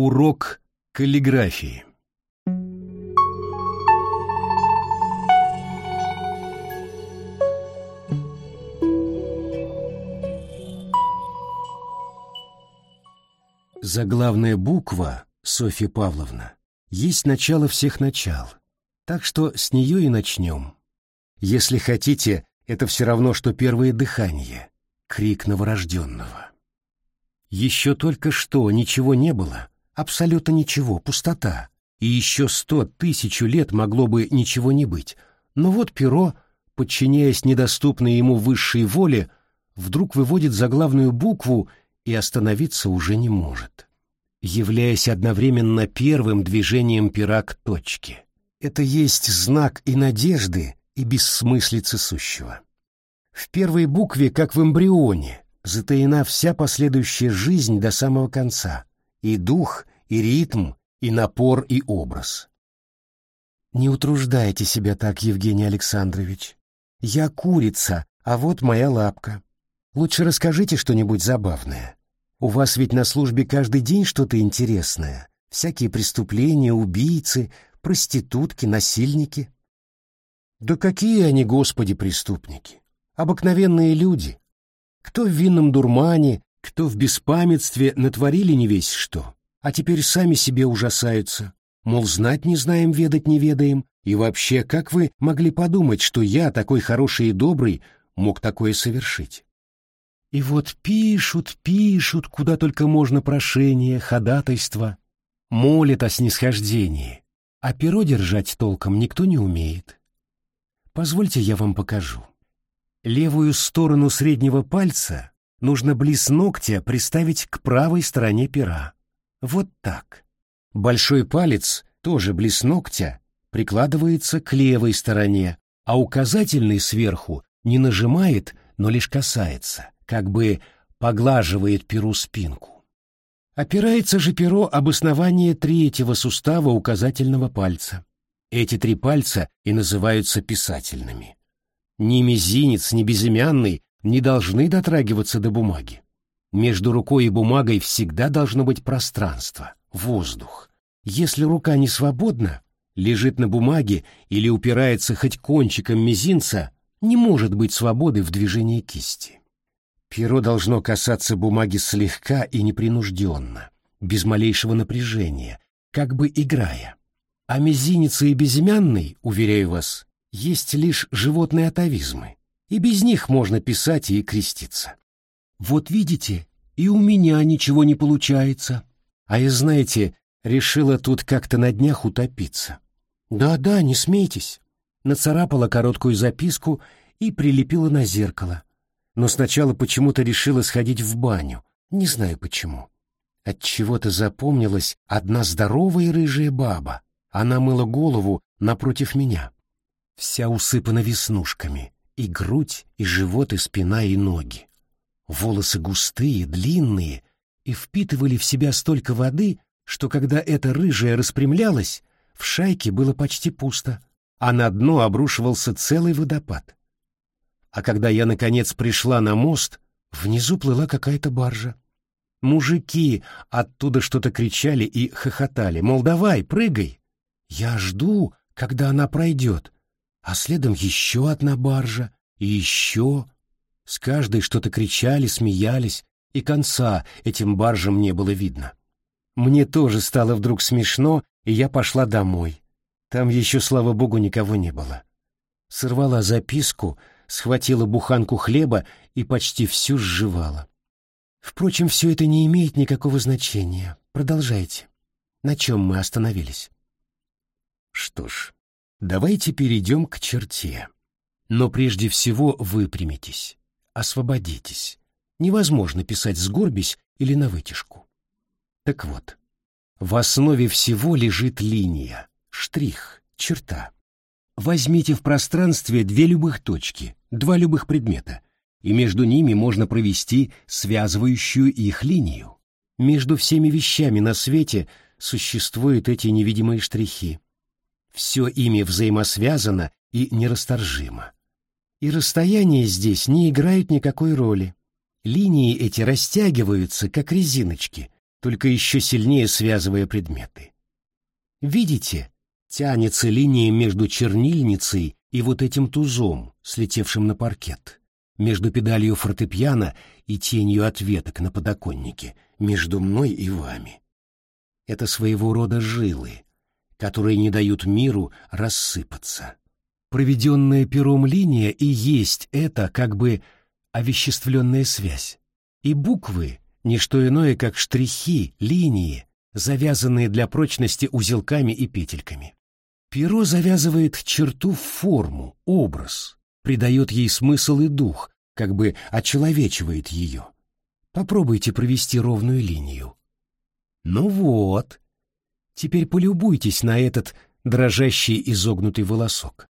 Урок каллиграфии. Заглавная буква, Софья Павловна, есть начало всех начал, так что с нее и начнем. Если хотите, это все равно, что первое дыхание, крик новорожденного. Еще только что ничего не было, абсолютно ничего, пустота, и еще сто тысячу лет могло бы ничего не быть, но вот перо, подчиняясь недоступной ему высшей воле, вдруг выводит заглавную букву и остановиться уже не может, являясь одновременно первым движением пера к точке. Это есть знак и надежды, и бессмыслицы сущего. В первой букве, как в эмбрионе, затаена вся последующая жизнь до самого конца, и дух, и ритм, и напор, и образ. Не утруждайте себя так, Евгений Александрович. Я курица, а вот моя лапка. Лучше расскажите что-нибудь забавное. У вас ведь на службе каждый день что-то интересное. Всякие преступления, убийцы, проститутки, насильники. Да какие они, Господи, преступники! Обыкновенные люди. Кто в винном дурмане, кто в беспамятстве натворили не весь что, а теперь сами себе ужасаются. Мол, знать не знаем, ведать не ведаем, и вообще, как вы могли подумать, что я, такой хороший и добрый, мог такое совершить? И вот пишут, пишут, куда только можно прошение, ходатайство, молят о снисхождении, а перо держать толком никто не умеет. Позвольте я вам покажу. Левую сторону среднего пальца нужно близ ногтя приставить к правой стороне пера. Вот так. Большой палец, тоже близ ногтя, прикладывается к левой стороне, а указательный сверху не нажимает, но лишь касается, как бы поглаживает перу спинку. Опирается же перо об основание третьего сустава указательного пальца. Эти три пальца и называются писательными. Ни мизинец, ни безымянный не должны дотрагиваться до бумаги. Между рукой и бумагой всегда должно быть пространство, воздух. Если рука не свободна, лежит на бумаге или упирается хоть кончиком мизинца, не может быть свободы в движении кисти. Перо должно касаться бумаги слегка и непринужденно, без малейшего напряжения, как бы играя. А мизинец и безымянный, уверяю вас, есть лишь животные атовизмы, и без них можно писать и креститься. Вот видите, и у меня ничего не получается. А я, знаете, решила тут как-то на днях утопиться. Да-да, не смейтесь. Нацарапала короткую записку и прилепила на зеркало. Но сначала почему-то решила сходить в баню. Не знаю почему. От чего то запомнилась одна здоровая рыжая баба, она мыла голову напротив меня. Вся усыпана веснушками, и грудь, и живот, и спина, и ноги. Волосы густые, длинные, и впитывали в себя столько воды, что когда эта рыжая распрямлялась, в шайке было почти пусто, а на дно обрушивался целый водопад. А когда я, наконец, пришла на мост, внизу плыла какая-то баржа. Мужики оттуда что-то кричали и хохотали, мол, давай, прыгай. Я жду, когда она пройдет, а следом еще одна баржа, и еще. С каждой что-то кричали, смеялись, и конца этим баржам не было видно. Мне тоже стало вдруг смешно, и я пошла домой. Там еще, слава богу, никого не было. Сорвала записку, схватила буханку хлеба и почти всю сживала. Впрочем, все это не имеет никакого значения. Продолжайте. На чем мы остановились? Что ж, давайте перейдем к черте. Но прежде всего выпрямитесь, освободитесь. Невозможно писать сгорбись или на вытяжку. Так вот, в основе всего лежит линия, штрих, черта. Возьмите в пространстве две любых точки, два любых предмета, и между ними можно провести связывающую их линию. Между всеми вещами на свете существуют эти невидимые штрихи, все ими взаимосвязано и нерасторжимо. И расстояния здесь не играют никакой роли. Линии эти растягиваются, как резиночки, только еще сильнее связывая предметы. Видите, тянется линия между чернильницей и вот этим тузом, слетевшим на паркет, между педалью фортепиано и тенью от веток на подоконнике, между мной и вами. Это своего рода жилы, которые не дают миру рассыпаться. Проведенная пером линия и есть это как бы овеществленная связь. И буквы — не что иное, как штрихи, линии, завязанные для прочности узелками и петельками. Перо завязывает черту в форму, образ, придает ей смысл и дух, как бы очеловечивает ее. Попробуйте провести ровную линию. Ну вот. Теперь полюбуйтесь на этот дрожащий изогнутый волосок.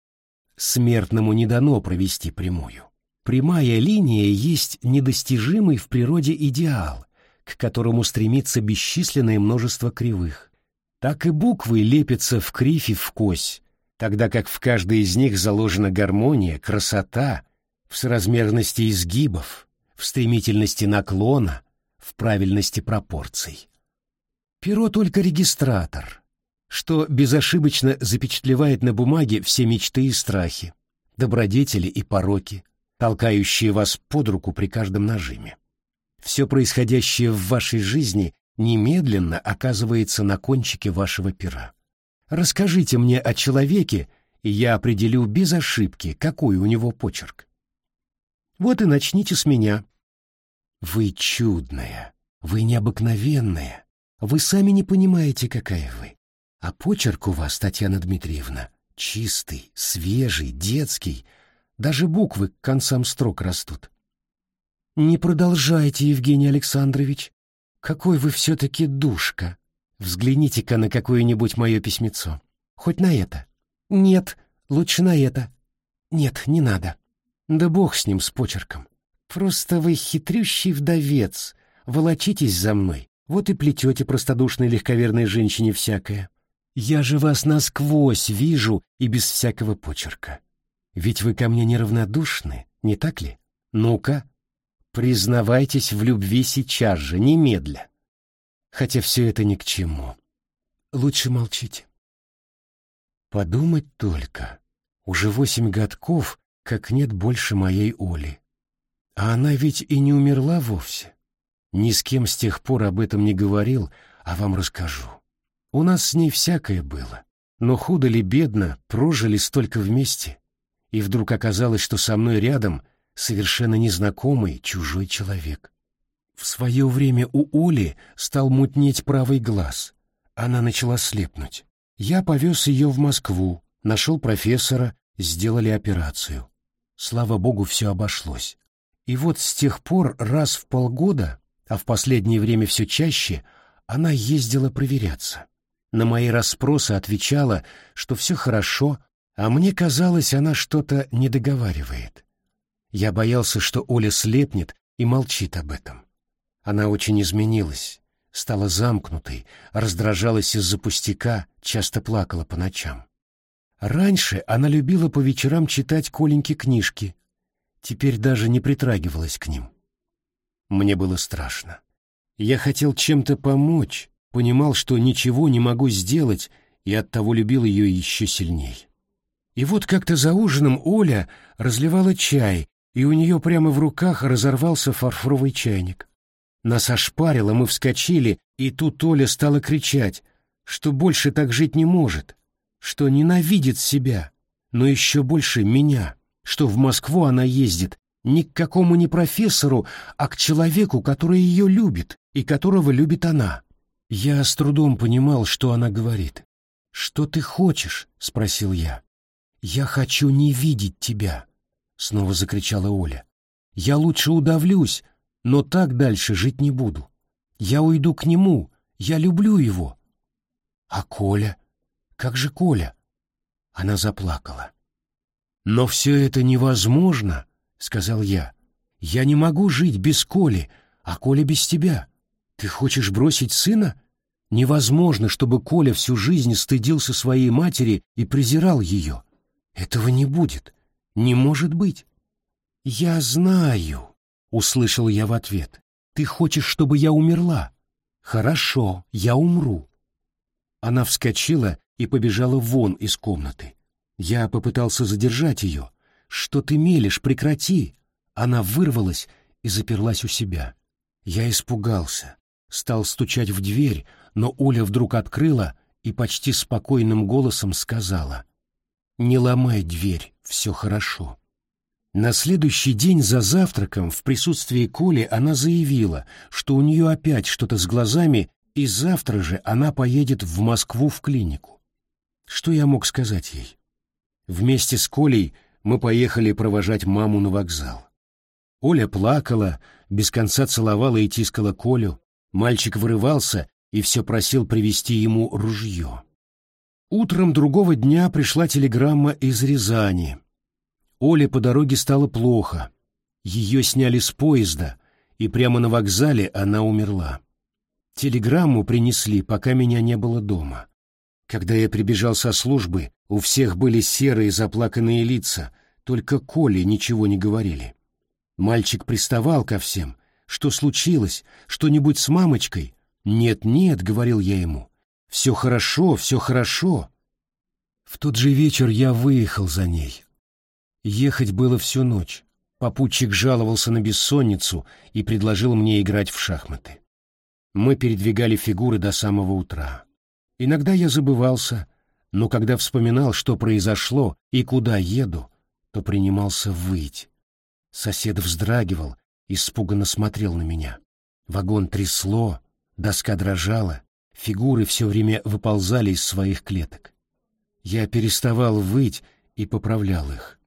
Смертному не дано провести прямую. Прямая линия есть недостижимый в природе идеал, к которому стремится бесчисленное множество кривых. Так и буквы лепятся в кривь и в кось, тогда как в каждой из них заложена гармония, красота, в соразмерности изгибов, в стремительности наклона, в правильности пропорций. Перо только регистратор, что безошибочно запечатлевает на бумаге все мечты и страхи, добродетели и пороки, толкающие вас под руку при каждом нажиме. Все происходящее в вашей жизни немедленно оказывается на кончике вашего пера. Расскажите мне о человеке, и я определю без ошибки, какой у него почерк. Вот и начните с меня. Вы чудная, вы необыкновенная, вы сами не понимаете, какая вы. А почерк у вас, Татьяна Дмитриевна, чистый, свежий, детский, даже буквы к концам строк растут. Не продолжайте, Евгений Александрович. Какой вы все-таки душка. Взгляните-ка на какое-нибудь мое письмецо. Хоть на это. Нет, лучше на это. Нет, не надо. Да бог с ним, с почерком. Просто вы хитрющий вдовец. Волочитесь за мной. Вот и плетете простодушной легковерной женщине всякое. Я же вас насквозь вижу и без всякого почерка. Ведь вы ко мне неравнодушны, не так ли? Ну-ка, Признавайтесь в любви сейчас же, немедля. Хотя все это ни к чему. Лучше молчите. Подумать только. Уже восемь годков, как нет больше моей Оли. А она ведь и не умерла вовсе. Ни с кем с тех пор об этом не говорил, а вам расскажу. У нас с ней всякое было. Но худо ли бедно прожили столько вместе. И вдруг оказалось, что со мной рядом — совершенно незнакомый чужой человек. В свое время у Оли стал мутнеть правый глаз. Она начала слепнуть. Я повез ее в Москву, нашел профессора, сделали операцию. Слава богу, все обошлось. И вот с тех пор раз в полгода, а в последнее время все чаще, она ездила проверяться. На мои расспросы отвечала, что все хорошо, а мне казалось, она что-то недоговаривает. Я боялся, что Оля слепнет и молчит об этом. Она очень изменилась, стала замкнутой, раздражалась из-за пустяка, часто плакала по ночам. Раньше она любила по вечерам читать Коленьки книжки, теперь даже не притрагивалась к ним. Мне было страшно. Я хотел чем-то помочь, понимал, что ничего не могу сделать, и оттого любил ее еще сильней. И вот как-то за ужином Оля разливала чай, и у нее прямо в руках разорвался фарфоровый чайник. Нас ошпарило, мы вскочили, и тут Оля стала кричать, что больше так жить не может, что ненавидит себя, но еще больше меня, что в Москву она ездит не к какому не профессору, а к человеку, который ее любит и которого любит она. Я с трудом понимал, что она говорит. «Что ты хочешь?» — спросил я. «Я хочу не видеть тебя. Снова закричала Оля. Я лучше удавлюсь, но так дальше жить не буду. Я уйду к нему, я люблю его. А Коля? Как же Коля? Она заплакала. Но все это невозможно, сказал я. Я не могу жить без Коли, а Коля без тебя. Ты хочешь бросить сына? Невозможно, чтобы Коля всю жизнь стыдился своей матери и презирал ее. Этого не будет. Не может быть. Я знаю, услышал я в ответ. Ты хочешь, чтобы я умерла? Хорошо, я умру. Она вскочила и побежала вон из комнаты. Я попытался задержать ее. Что ты мелешь, прекрати. Она вырвалась и заперлась у себя. Я испугался, стал стучать в дверь, но Оля вдруг открыла и почти спокойным голосом сказала: "Не ломай дверь, все хорошо". На следующий день за завтраком в присутствии Коли она заявила, что у нее опять что-то с глазами, и завтра же она поедет в Москву в клинику. Что я мог сказать ей? Вместе с Колей мы поехали провожать маму на вокзал. Оля плакала, без конца целовала и тискала Колю. Мальчик вырывался и все просил привезти ему ружье. Утром другого дня пришла телеграмма из Рязани. Оле по дороге стало плохо. Ее сняли с поезда, и прямо на вокзале она умерла. Телеграмму принесли, пока меня не было дома. Когда я прибежал со службы, у всех были серые заплаканные лица, только Коле ничего не говорили. Мальчик приставал ко всем. Что случилось? Что-нибудь с мамочкой? Нет-нет, говорил я ему. Все хорошо, все хорошо. В тот же вечер я выехал за ней, Ехать было всю ночь. Попутчик жаловался на бессонницу и предложил мне играть в шахматы. Мы передвигали фигуры до самого утра. Иногда я забывался, но когда вспоминал, что произошло и куда еду, то принимался выть. Сосед вздрагивал, испуганно смотрел на меня. Вагон трясло, доска дрожала, фигуры все время выползали из своих клеток. Я переставал выть и поправлял их.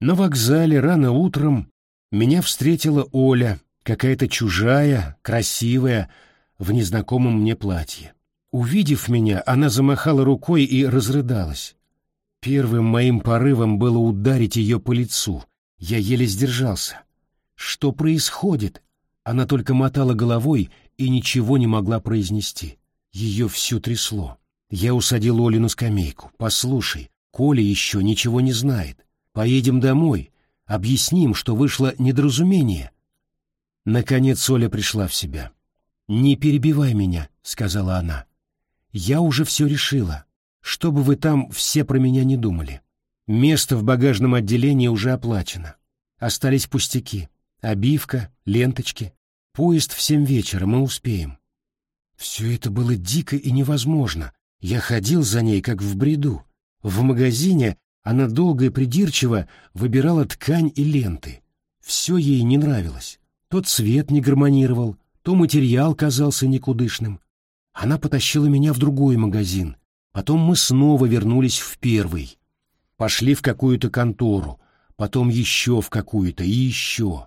На вокзале рано утром меня встретила Оля, какая-то чужая, красивая, в незнакомом мне платье. Увидев меня, она замахала рукой и разрыдалась. Первым моим порывом было ударить ее по лицу. Я еле сдержался. Что происходит? Она только мотала головой и ничего не могла произнести. Ее всю трясло. Я усадил Олю на скамейку. «Послушай, Коля еще ничего не знает. Поедем домой, объясним, что вышло недоразумение. Наконец Оля пришла в себя. «Не перебивай меня», — сказала она. «Я уже все решила. Что бы вы там все про меня не думали. Место в багажном отделении уже оплачено. Остались пустяки. Обивка, ленточки. Поезд в семь вечера, мы успеем». Все это было дико и невозможно. Я ходил за ней, как в бреду. В магазине она долго и придирчиво выбирала ткань и ленты. Все ей не нравилось. То цвет не гармонировал, то материал казался никудышным. Она потащила меня в другой магазин. Потом мы снова вернулись в первый. Пошли в какую-то контору, потом еще в какую-то и еще.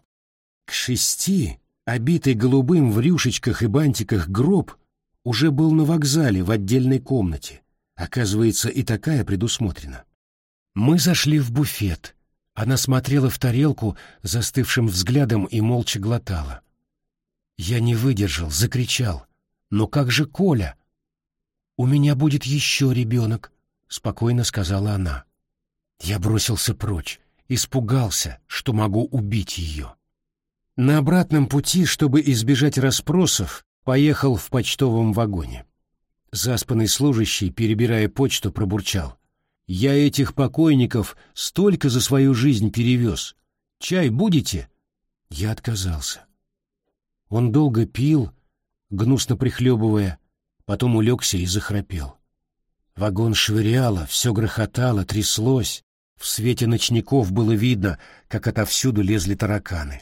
К шести, обитый голубым в рюшечках и бантиках гроб, уже был на вокзале в отдельной комнате. Оказывается, и такая предусмотрена. Мы зашли в буфет. Она смотрела в тарелку застывшим взглядом и молча глотала. Я не выдержал, закричал. «Но как же Коля?» «У меня будет еще ребенок», — спокойно сказала она. Я бросился прочь, испугался, что могу убить ее. На обратном пути, чтобы избежать расспросов, поехал в почтовом вагоне. Заспанный служащий, перебирая почту, пробурчал. Я этих покойников столько за свою жизнь перевез. Чай будете?» Я отказался. Он долго пил, гнусно прихлебывая, потом улегся и захрапел. Вагон швыряло, все грохотало, тряслось. В свете ночников было видно, как отовсюду лезли тараканы.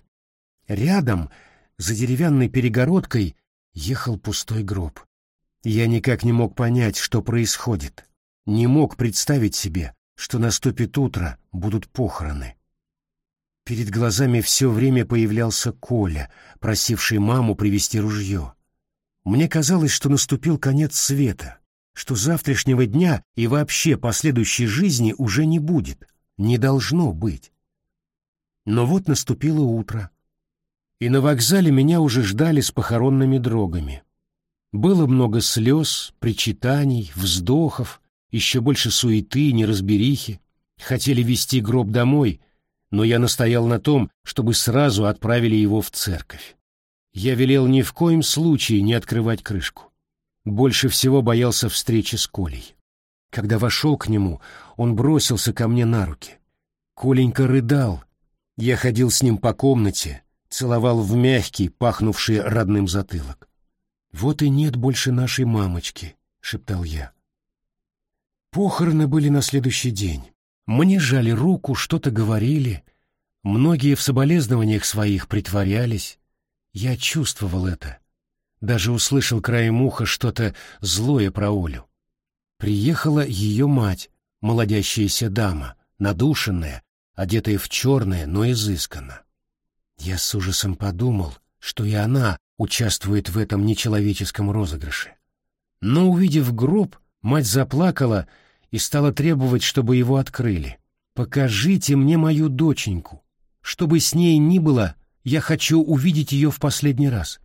Рядом, за деревянной перегородкой, ехал пустой гроб. Я никак не мог понять, что происходит не мог представить себе, что наступит утро, будут похороны. Перед глазами все время появлялся Коля, просивший маму привезти ружье. Мне казалось, что наступил конец света, что завтрашнего дня и вообще последующей жизни уже не будет, не должно быть. Но вот наступило утро, и на вокзале меня уже ждали с похоронными дрогами. Было много слез, причитаний, вздохов, еще больше суеты, неразберихи. Хотели вести гроб домой, но я настоял на том, чтобы сразу отправили его в церковь. Я велел ни в коем случае не открывать крышку. Больше всего боялся встречи с Колей. Когда вошел к нему, он бросился ко мне на руки. Коленька рыдал. Я ходил с ним по комнате, целовал в мягкий, пахнувший родным затылок. «Вот и нет больше нашей мамочки», — шептал я. Похороны были на следующий день. Мне жали руку, что-то говорили. Многие в соболезнованиях своих притворялись. Я чувствовал это. Даже услышал краем уха что-то злое про Олю. Приехала ее мать, молодящаяся дама, надушенная, одетая в черное, но изысканно. Я с ужасом подумал, что и она участвует в этом нечеловеческом розыгрыше. Но, увидев гроб, мать заплакала и стала требовать, чтобы его открыли. «Покажите мне мою доченьку. Чтобы с ней ни было, я хочу увидеть ее в последний раз».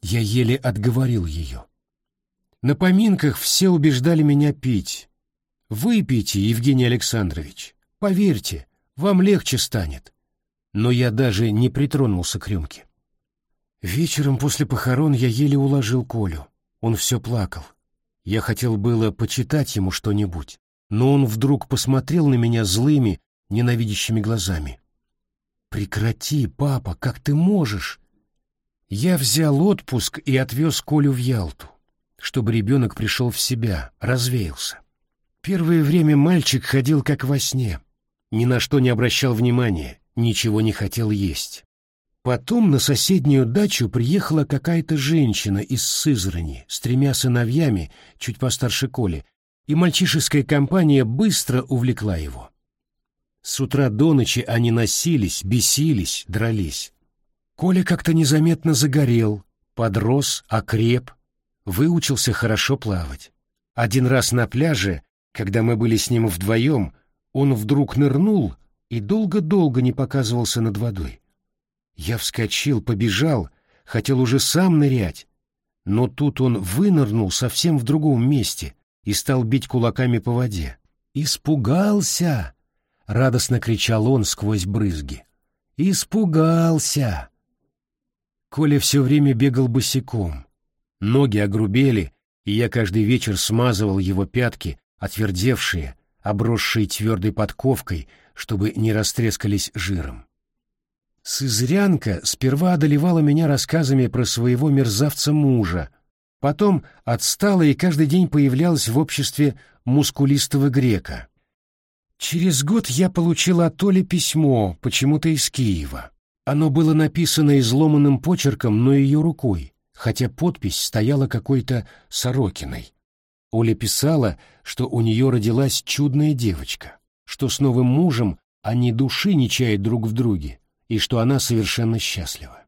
Я еле отговорил ее. На поминках все убеждали меня пить. «Выпейте, Евгений Александрович. Поверьте, вам легче станет». Но я даже не притронулся к рюмке. Вечером после похорон я еле уложил Колю. Он все плакал. Я хотел было почитать ему что-нибудь, но он вдруг посмотрел на меня злыми, ненавидящими глазами. «Прекрати, папа, как ты можешь?» Я взял отпуск и отвез Колю в Ялту, чтобы ребенок пришел в себя, развеялся. Первое время мальчик ходил как во сне, ни на что не обращал внимания, ничего не хотел есть. Потом на соседнюю дачу приехала какая-то женщина из Сызрани с тремя сыновьями, чуть постарше Коли, и мальчишеская компания быстро увлекла его. С утра до ночи они носились, бесились, дрались. Коля как-то незаметно загорел, подрос, окреп, выучился хорошо плавать. Один раз на пляже, когда мы были с ним вдвоем, он вдруг нырнул и долго-долго не показывался над водой. Я вскочил, побежал, хотел уже сам нырять, но тут он вынырнул совсем в другом месте и стал бить кулаками по воде. «Испугался!» — радостно кричал он сквозь брызги. «Испугался!» Коля все время бегал босиком. Ноги огрубели, и я каждый вечер смазывал его пятки, отвердевшие, обросшие твердой подковкой, чтобы не растрескались жиром. Сызрянка сперва одолевала меня рассказами про своего мерзавца-мужа, потом отстала и каждый день появлялась в обществе мускулистого грека. Через год я получил от Оли письмо, почему-то из Киева. Оно было написано изломанным почерком, но ее рукой, хотя подпись стояла какой-то Сорокиной. Оля писала, что у нее родилась чудная девочка, что с новым мужем они души не чают друг в друге, и что она совершенно счастлива.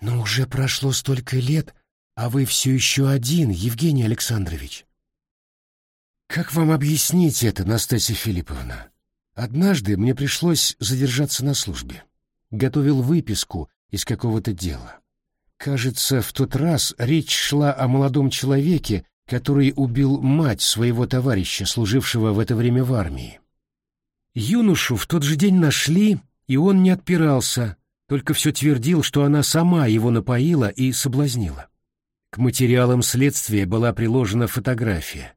«Но уже прошло столько лет, а вы все еще один, Евгений Александрович». «Как вам объяснить это, Настасья Филипповна? Однажды мне пришлось задержаться на службе. Готовил выписку из какого-то дела. Кажется, в тот раз речь шла о молодом человеке, который убил мать своего товарища, служившего в это время в армии. Юношу в тот же день нашли, и он не отпирался, только все твердил, что она сама его напоила и соблазнила. К материалам следствия была приложена фотография.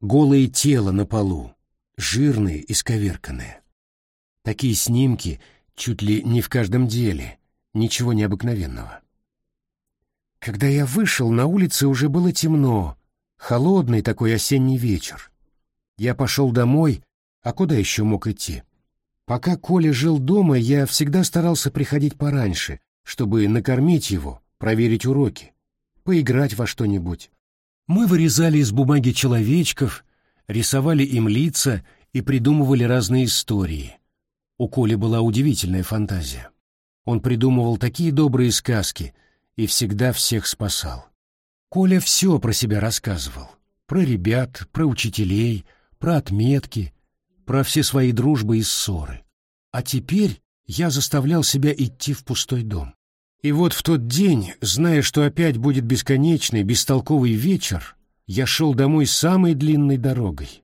Голое тело на полу, жирное и сковерканное. Такие снимки чуть ли не в каждом деле, ничего необыкновенного. Когда я вышел, на улице уже было темно, холодный такой осенний вечер. Я пошел домой, а куда еще мог идти? Пока Коля жил дома, я всегда старался приходить пораньше, чтобы накормить его, проверить уроки, поиграть во что-нибудь. Мы вырезали из бумаги человечков, рисовали им лица и придумывали разные истории. У Коли была удивительная фантазия. Он придумывал такие добрые сказки и всегда всех спасал. Коля все про себя рассказывал. Про ребят, про учителей, про отметки, про все свои дружбы и ссоры. А теперь я заставлял себя идти в пустой дом. И вот в тот день, зная, что опять будет бесконечный, бестолковый вечер, я шел домой самой длинной дорогой.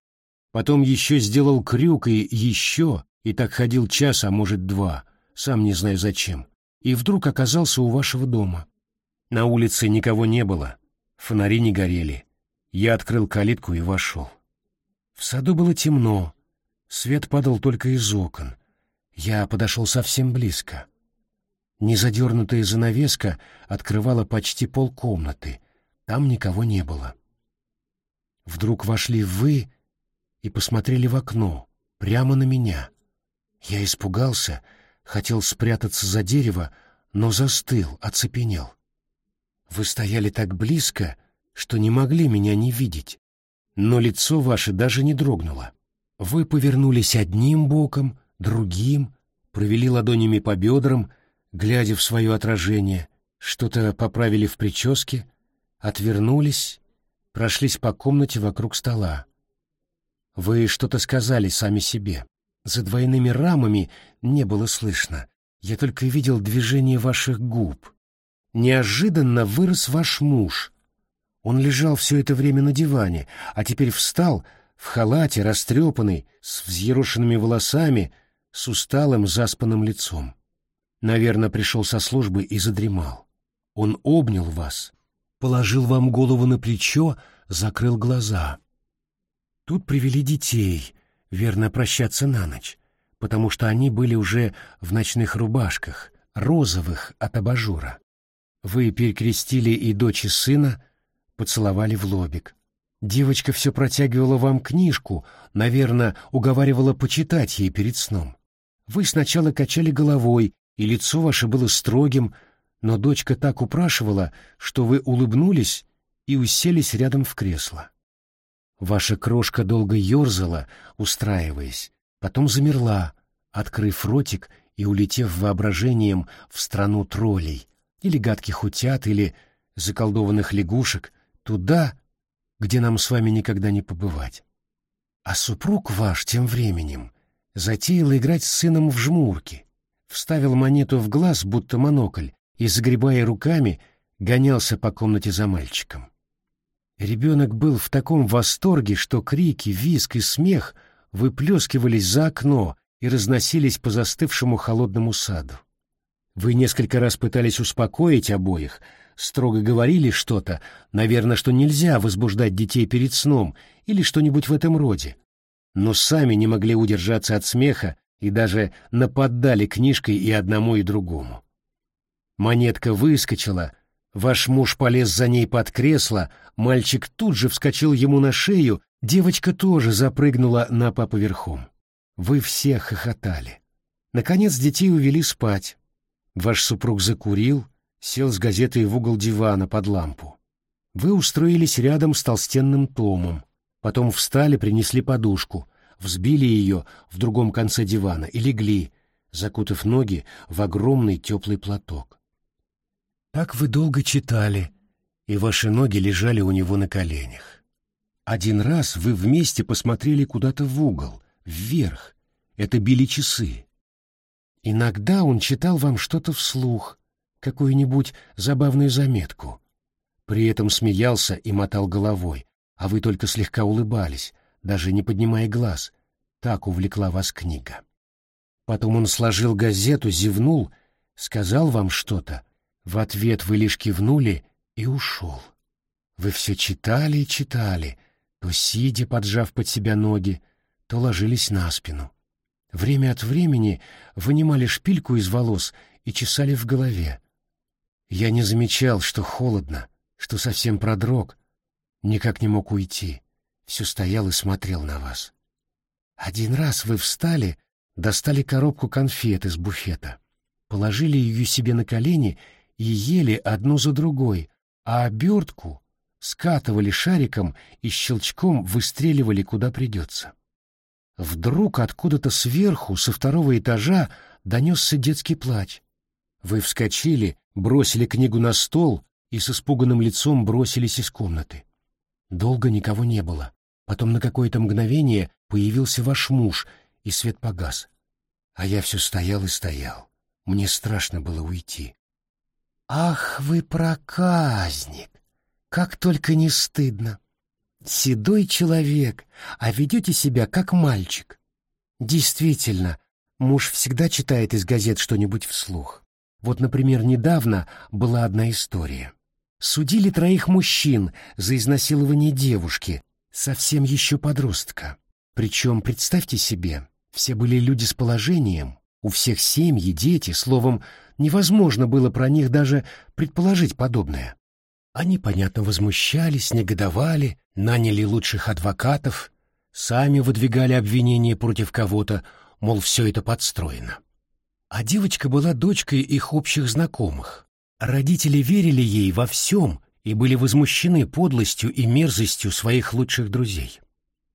Потом еще сделал крюк и еще, и так ходил час, а может два, сам не знаю зачем. и вдруг оказался у вашего дома. На улице никого не было, фонари не горели. Я открыл калитку и вошел. В саду было темно, свет падал только из окон. Я подошел совсем близко. Незадернутая занавеска открывала почти полкомнаты. Там никого не было. Вдруг вошли вы и посмотрели в окно, прямо на меня. Я испугался, хотел спрятаться за дерево, но застыл, оцепенел. Вы стояли так близко, что не могли меня не видеть, но лицо ваше даже не дрогнуло. Вы повернулись одним боком, другим, провели ладонями по бедрам, глядя в свое отражение, что-то поправили в прическе, отвернулись, прошлись по комнате вокруг стола. Вы что-то сказали сами себе. За двойными рамами не было слышно. Я только видел движение ваших губ. Неожиданно вырос ваш муж. Он лежал все это время на диване, а теперь встал в халате, растрепанный, с взъерошенными волосами, с усталым заспанным лицом. Наверное, пришел со службы и задремал. Он обнял вас, положил вам голову на плечо, закрыл глаза. Тут привели детей, верно, прощаться на ночь, потому что они были уже в ночных рубашках, розовых от абажура. Вы перекрестили и дочь и сына, поцеловали в лобик. Девочка все протягивала вам книжку, наверное, уговаривала почитать ей перед сном. Вы сначала качали головой, и лицо ваше было строгим, но дочка так упрашивала, что вы улыбнулись и уселись рядом в кресло. Ваша крошка долго ерзала, устраиваясь, потом замерла, открыв ротик и улетев воображением в страну троллей, или гадких утят, или заколдованных лягушек, туда, где нам с вами никогда не побывать. А супруг ваш тем временем затеял играть с сыном в жмурки, вставил монету в глаз, будто монокль, и, загребая руками, гонялся по комнате за мальчиком. Ребенок был в таком восторге, что крики, визг и смех выплескивались за окно и разносились по застывшему холодному саду. Вы несколько раз пытались успокоить обоих, строго говорили что-то, наверное, что нельзя возбуждать детей перед сном или что-нибудь в этом роде, но сами не могли удержаться от смеха и даже нападали книжкой и одному, и другому. Монетка выскочила — Ваш муж полез за ней под кресло, мальчик тут же вскочил ему на шею, девочка тоже запрыгнула на папу верхом. Вы все хохотали. Наконец детей увели спать. Ваш супруг закурил, сел с газетой в угол дивана под лампу. Вы устроились рядом с толстенным томом. Потом встали, принесли подушку, взбили ее в другом конце дивана и легли, закутав ноги в огромный теплый платок. Так вы долго читали, и ваши ноги лежали у него на коленях. Один раз вы вместе посмотрели куда-то в угол, вверх. Это били часы. Иногда он читал вам что-то вслух, какую-нибудь забавную заметку. При этом смеялся и мотал головой, а вы только слегка улыбались, даже не поднимая глаз. Так увлекла вас книга. Потом он сложил газету, зевнул, сказал вам что-то, в ответ вы лишь кивнули и ушел. Вы все читали и читали, то сидя, поджав под себя ноги, то ложились на спину. Время от времени вынимали шпильку из волос и чесали в голове. Я не замечал, что холодно, что совсем продрог, никак не мог уйти, все стоял и смотрел на вас. Один раз вы встали, достали коробку конфет из буфета, положили ее себе на колени и ели одну за другой, а обертку скатывали шариком и щелчком выстреливали куда придется. Вдруг откуда-то сверху, со второго этажа, донесся детский плач. Вы вскочили, бросили книгу на стол и с испуганным лицом бросились из комнаты. Долго никого не было. Потом на какое-то мгновение появился ваш муж, и свет погас. А я все стоял и стоял. Мне страшно было уйти. Ах вы проказник! Как только не стыдно! Седой человек, а ведете себя как мальчик. Действительно, муж всегда читает из газет что-нибудь вслух. Вот, например, недавно была одна история. Судили троих мужчин за изнасилование девушки, совсем еще подростка. Причем, представьте себе, все были люди с положением, у всех семьи, дети, словом, невозможно было про них даже предположить подобное. Они, понятно, возмущались, негодовали, наняли лучших адвокатов, сами выдвигали обвинения против кого-то, мол, все это подстроено. А девочка была дочкой их общих знакомых. Родители верили ей во всем и были возмущены подлостью и мерзостью своих лучших друзей.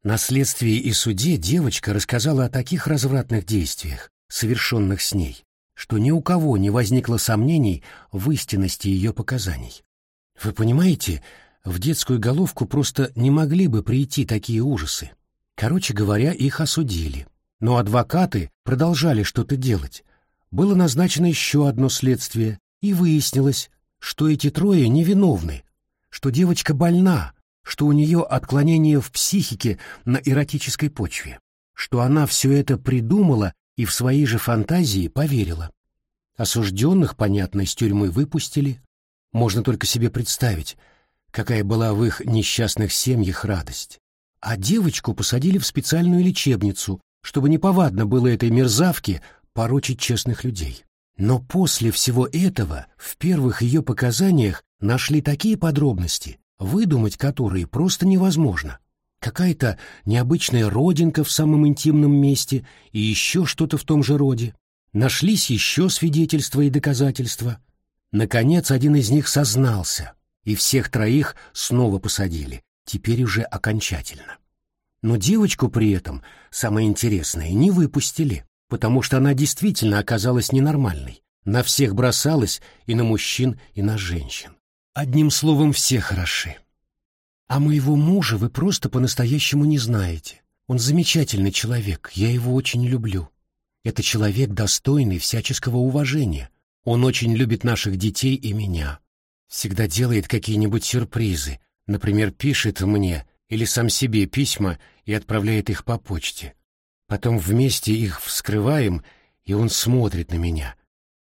На следствии и суде девочка рассказала о таких развратных действиях, совершенных с ней, что ни у кого не возникло сомнений в истинности ее показаний. Вы понимаете, в детскую головку просто не могли бы прийти такие ужасы. Короче говоря, их осудили. Но адвокаты продолжали что-то делать. Было назначено еще одно следствие, и выяснилось, что эти трое невиновны, что девочка больна, что у нее отклонение в психике на эротической почве, что она все это придумала и в свои же фантазии поверила. Осужденных, понятно, из тюрьмы выпустили. Можно только себе представить, какая была в их несчастных семьях радость. А девочку посадили в специальную лечебницу, чтобы неповадно было этой мерзавке порочить честных людей. Но после всего этого в первых ее показаниях нашли такие подробности, выдумать которые просто невозможно. Какая-то необычная родинка в самом интимном месте и еще что-то в том же роде. Нашлись еще свидетельства и доказательства. Наконец, один из них сознался, и всех троих снова посадили, теперь уже окончательно. Но девочку при этом, самое интересное, не выпустили потому что она действительно оказалась ненормальной. На всех бросалась и на мужчин, и на женщин. Одним словом, все хороши. А моего мужа вы просто по-настоящему не знаете. Он замечательный человек, я его очень люблю. Это человек, достойный всяческого уважения. Он очень любит наших детей и меня. Всегда делает какие-нибудь сюрпризы. Например, пишет мне или сам себе письма и отправляет их по почте. Потом вместе их вскрываем, и он смотрит на меня.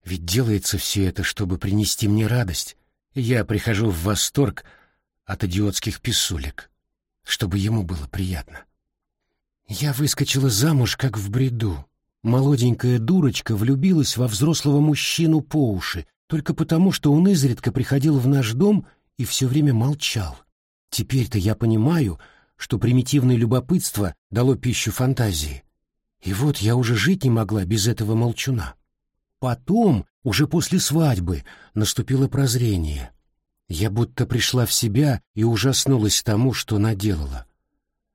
Ведь делается все это, чтобы принести мне радость. Я прихожу в восторг от идиотских писулек, чтобы ему было приятно. Я выскочила замуж, как в бреду. Молоденькая дурочка влюбилась во взрослого мужчину по уши, только потому, что он изредка приходил в наш дом и все время молчал. Теперь-то я понимаю, что примитивное любопытство дало пищу фантазии. И вот я уже жить не могла без этого молчуна. Потом, уже после свадьбы, наступило прозрение. Я будто пришла в себя и ужаснулась тому, что наделала.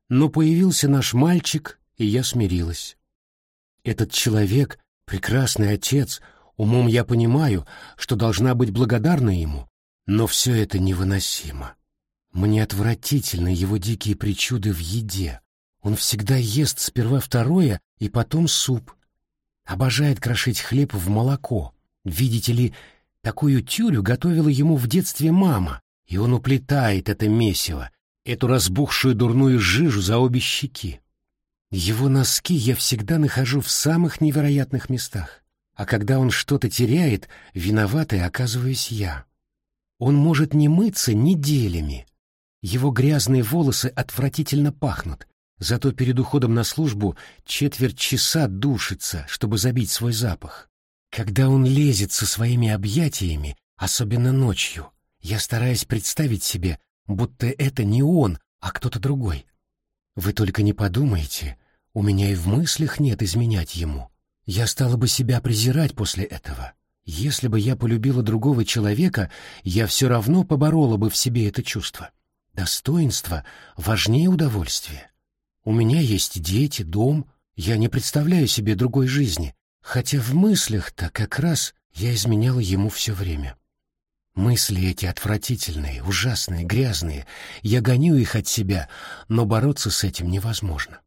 Но появился наш мальчик, и я смирилась. Этот человек — прекрасный отец, умом я понимаю, что должна быть благодарна ему, но все это невыносимо. Мне отвратительны его дикие причуды в еде. Он всегда ест сперва второе, и потом суп. Обожает крошить хлеб в молоко. Видите ли, такую тюрю готовила ему в детстве мама, и он уплетает это месиво, эту разбухшую дурную жижу за обе щеки. Его носки я всегда нахожу в самых невероятных местах, а когда он что-то теряет, виноватой оказываюсь я. Он может не мыться неделями. Его грязные волосы отвратительно пахнут, Зато перед уходом на службу четверть часа душится, чтобы забить свой запах. Когда он лезет со своими объятиями, особенно ночью, я стараюсь представить себе, будто это не он, а кто-то другой. Вы только не подумайте, у меня и в мыслях нет изменять ему. Я стала бы себя презирать после этого. Если бы я полюбила другого человека, я все равно поборола бы в себе это чувство. Достоинство важнее удовольствия. У меня есть дети, дом, я не представляю себе другой жизни, хотя в мыслях-то как раз я изменяла ему все время. Мысли эти отвратительные, ужасные, грязные, я гоню их от себя, но бороться с этим невозможно.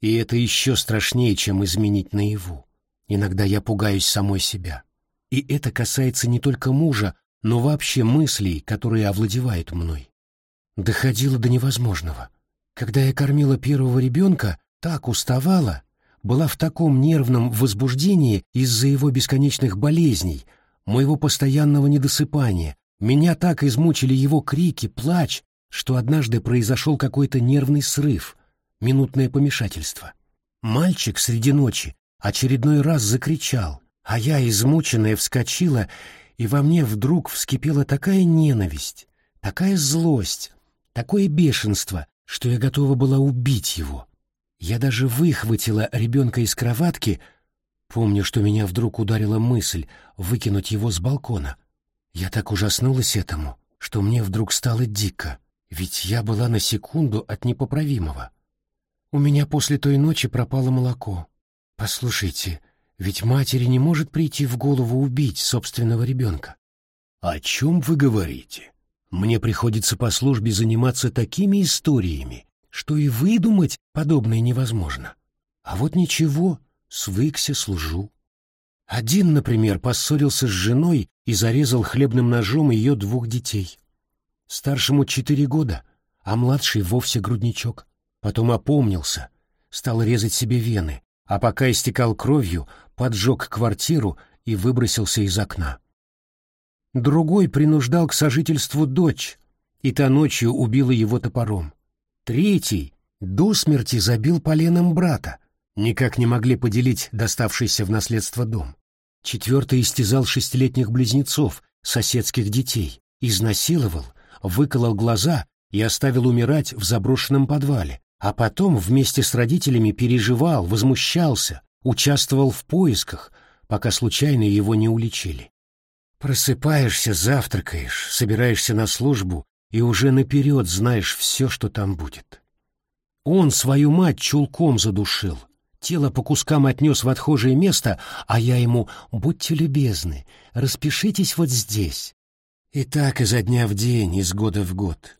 И это еще страшнее, чем изменить наяву. Иногда я пугаюсь самой себя. И это касается не только мужа, но вообще мыслей, которые овладевают мной. Доходило до невозможного — когда я кормила первого ребенка, так уставала, была в таком нервном возбуждении из-за его бесконечных болезней, моего постоянного недосыпания. Меня так измучили его крики, плач, что однажды произошел какой-то нервный срыв, минутное помешательство. Мальчик среди ночи очередной раз закричал, а я, измученная, вскочила, и во мне вдруг вскипела такая ненависть, такая злость, такое бешенство, что я готова была убить его. Я даже выхватила ребенка из кроватки, помню, что меня вдруг ударила мысль выкинуть его с балкона. Я так ужаснулась этому, что мне вдруг стало дико, ведь я была на секунду от непоправимого. У меня после той ночи пропало молоко. Послушайте, ведь матери не может прийти в голову убить собственного ребенка. О чем вы говорите? Мне приходится по службе заниматься такими историями, что и выдумать подобное невозможно. А вот ничего, свыкся, служу. Один, например, поссорился с женой и зарезал хлебным ножом ее двух детей. Старшему четыре года, а младший вовсе грудничок. Потом опомнился, стал резать себе вены, а пока истекал кровью, поджег квартиру и выбросился из окна. Другой принуждал к сожительству дочь, и та ночью убила его топором. Третий до смерти забил поленом брата, никак не могли поделить доставшийся в наследство дом. Четвертый истязал шестилетних близнецов, соседских детей, изнасиловал, выколол глаза и оставил умирать в заброшенном подвале, а потом вместе с родителями переживал, возмущался, участвовал в поисках, пока случайно его не уличили. Просыпаешься, завтракаешь, собираешься на службу и уже наперед знаешь все, что там будет. Он свою мать чулком задушил, тело по кускам отнес в отхожее место, а я ему «Будьте любезны, распишитесь вот здесь». И так изо дня в день, из года в год.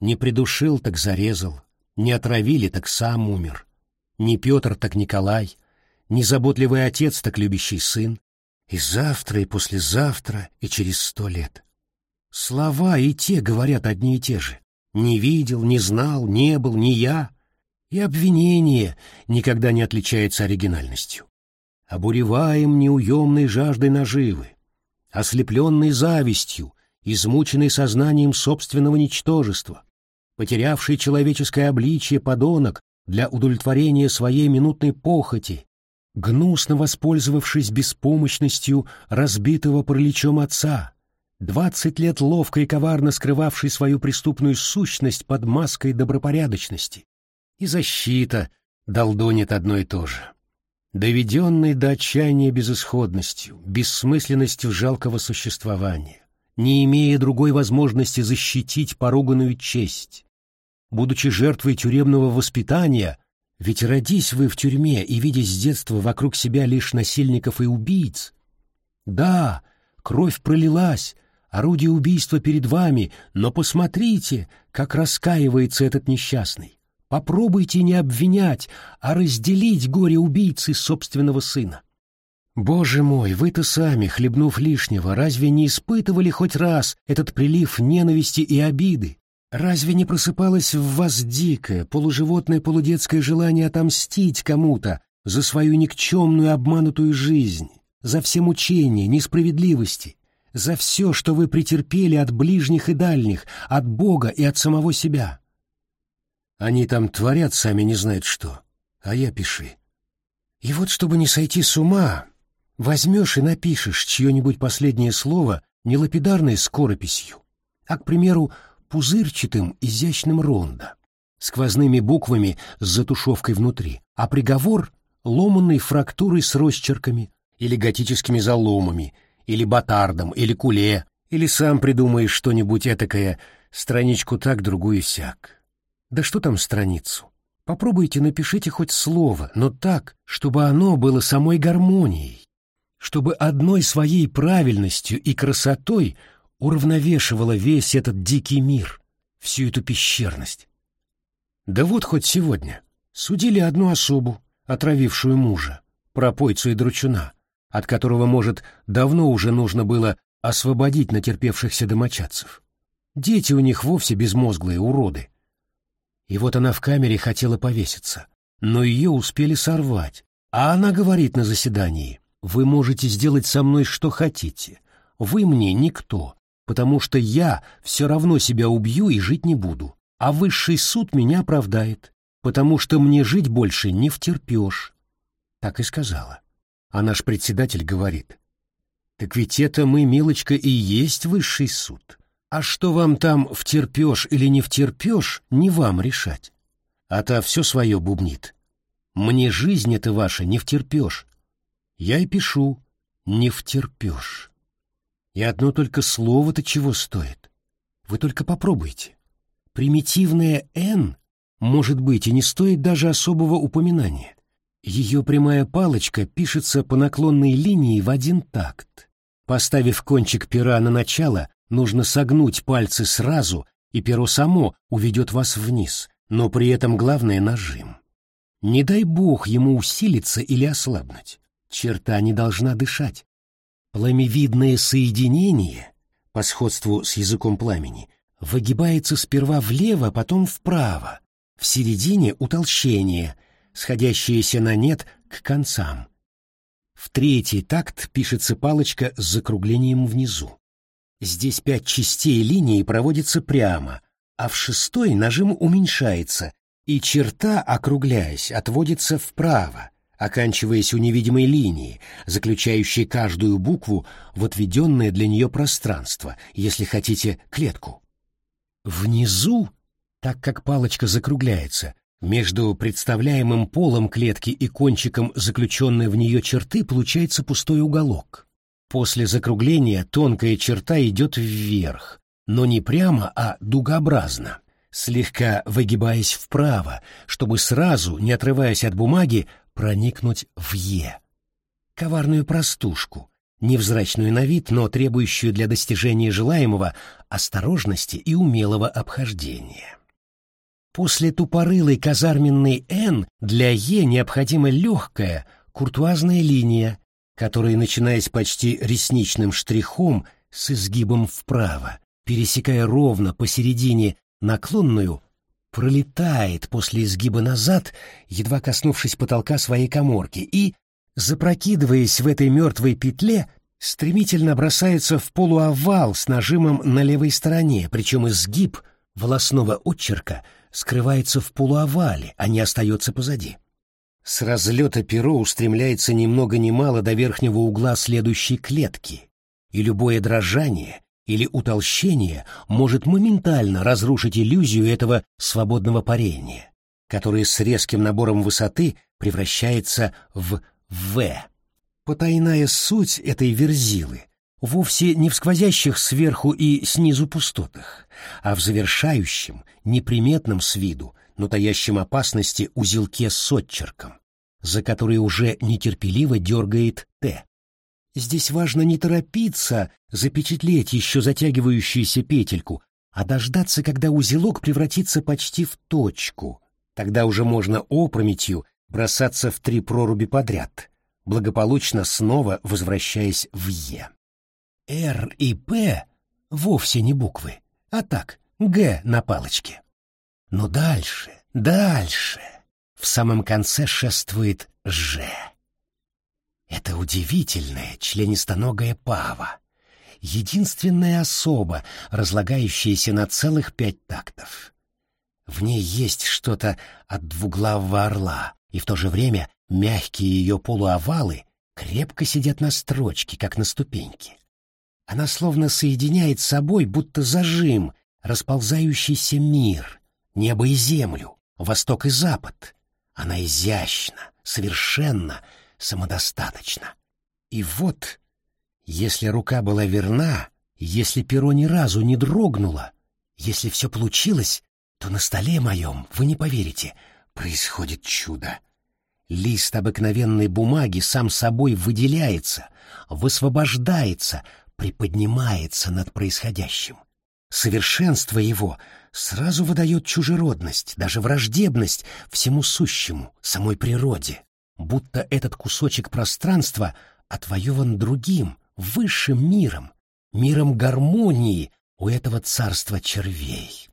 Не придушил, так зарезал, не отравили, так сам умер. Не Петр, так Николай. Не заботливый отец, так любящий сын. И завтра, и послезавтра, и через сто лет. Слова и те говорят одни и те же. Не видел, не знал, не был, не я. И обвинение никогда не отличается оригинальностью. Обуреваем неуемной жаждой наживы, ослепленной завистью, измученный сознанием собственного ничтожества, потерявший человеческое обличие подонок для удовлетворения своей минутной похоти, гнусно воспользовавшись беспомощностью разбитого параличом отца, двадцать лет ловко и коварно скрывавший свою преступную сущность под маской добропорядочности. И защита долдонит одно и то же. Доведенный до отчаяния безысходностью, бессмысленностью жалкого существования, не имея другой возможности защитить поруганную честь. Будучи жертвой тюремного воспитания, ведь родись вы в тюрьме и видя с детства вокруг себя лишь насильников и убийц. Да, кровь пролилась, орудие убийства перед вами, но посмотрите, как раскаивается этот несчастный. Попробуйте не обвинять, а разделить горе убийцы собственного сына. Боже мой, вы-то сами, хлебнув лишнего, разве не испытывали хоть раз этот прилив ненависти и обиды? Разве не просыпалось в вас дикое, полуживотное, полудетское желание отомстить кому-то за свою никчемную обманутую жизнь, за все мучения, несправедливости, за все, что вы претерпели от ближних и дальних, от Бога и от самого себя? Они там творят сами не знают что, а я пиши. И вот, чтобы не сойти с ума, Возьмешь и напишешь чье-нибудь последнее слово не лапидарной скорописью, а, к примеру, пузырчатым изящным рондо, сквозными буквами с затушевкой внутри, а приговор — ломанной фрактурой с росчерками или готическими заломами, или батардом, или куле, или сам придумаешь что-нибудь этакое, страничку так, другую сяк. Да что там страницу? Попробуйте напишите хоть слово, но так, чтобы оно было самой гармонией, чтобы одной своей правильностью и красотой уравновешивала весь этот дикий мир, всю эту пещерность. Да вот хоть сегодня судили одну особу, отравившую мужа, пропойцу и дручуна, от которого, может, давно уже нужно было освободить натерпевшихся домочадцев. Дети у них вовсе безмозглые уроды. И вот она в камере хотела повеситься, но ее успели сорвать, а она говорит на заседании, вы можете сделать со мной что хотите. вы мне никто, потому что я все равно себя убью и жить не буду, а высший суд меня оправдает, потому что мне жить больше не втерпешь. Так и сказала. А наш председатель говорит, так ведь это мы, милочка, и есть высший суд. А что вам там втерпешь или не втерпешь, не вам решать. А та все свое бубнит. Мне жизнь это ваша не втерпешь. Я и пишу «не втерпешь». И одно только слово-то чего стоит. Вы только попробуйте. Примитивное «н» может быть и не стоит даже особого упоминания. Ее прямая палочка пишется по наклонной линии в один такт. Поставив кончик пера на начало, нужно согнуть пальцы сразу, и перо само уведет вас вниз, но при этом главное — нажим. Не дай бог ему усилиться или ослабнуть. Черта не должна дышать. Пламевидное соединение, по сходству с языком пламени, выгибается сперва влево, потом вправо, в середине утолщение, сходящееся на нет к концам. В третий такт пишется палочка с закруглением внизу. Здесь пять частей линии проводятся прямо, а в шестой нажим уменьшается, и черта, округляясь, отводится вправо, оканчиваясь у невидимой линии, заключающей каждую букву в отведенное для нее пространство, если хотите, клетку. Внизу, так как палочка закругляется, между представляемым полом клетки и кончиком заключенной в нее черты получается пустой уголок. После закругления тонкая черта идет вверх, но не прямо, а дугообразно, слегка выгибаясь вправо, чтобы сразу, не отрываясь от бумаги, проникнуть в «е». Коварную простушку, невзрачную на вид, но требующую для достижения желаемого осторожности и умелого обхождения. После тупорылой казарменной «Н» для «Е» необходима легкая, куртуазная линия, которая, начинаясь почти ресничным штрихом с изгибом вправо, пересекая ровно посередине наклонную, пролетает после изгиба назад, едва коснувшись потолка своей коморки, и, запрокидываясь в этой мертвой петле, стремительно бросается в полуовал с нажимом на левой стороне, причем изгиб волосного отчерка скрывается в полуовале, а не остается позади. С разлета перо устремляется ни много ни мало до верхнего угла следующей клетки, и любое дрожание или утолщение может моментально разрушить иллюзию этого свободного парения, которое с резким набором высоты превращается в «В». Потайная суть этой верзилы вовсе не в сквозящих сверху и снизу пустотах, а в завершающем, неприметном с виду, но таящем опасности узелке с отчерком, за который уже нетерпеливо дергает «Т». Здесь важно не торопиться запечатлеть еще затягивающуюся петельку, а дождаться, когда узелок превратится почти в точку. Тогда уже можно опрометью бросаться в три проруби подряд, благополучно снова возвращаясь в «Е». «Р» и «П» вовсе не буквы, а так, «Г» на палочке. Но дальше, дальше, в самом конце шествует «Ж». Это удивительная членистоногая пава, единственная особа, разлагающаяся на целых пять тактов. В ней есть что-то от двуглавого орла, и в то же время мягкие ее полуовалы крепко сидят на строчке, как на ступеньке. Она словно соединяет с собой, будто зажим, расползающийся мир, небо и землю, восток и запад. Она изящна, совершенно, самодостаточно. И вот, если рука была верна, если перо ни разу не дрогнуло, если все получилось, то на столе моем, вы не поверите, происходит чудо. Лист обыкновенной бумаги сам собой выделяется, высвобождается, приподнимается над происходящим. Совершенство его сразу выдает чужеродность, даже враждебность всему сущему, самой природе будто этот кусочек пространства отвоеван другим, высшим миром, миром гармонии у этого царства червей.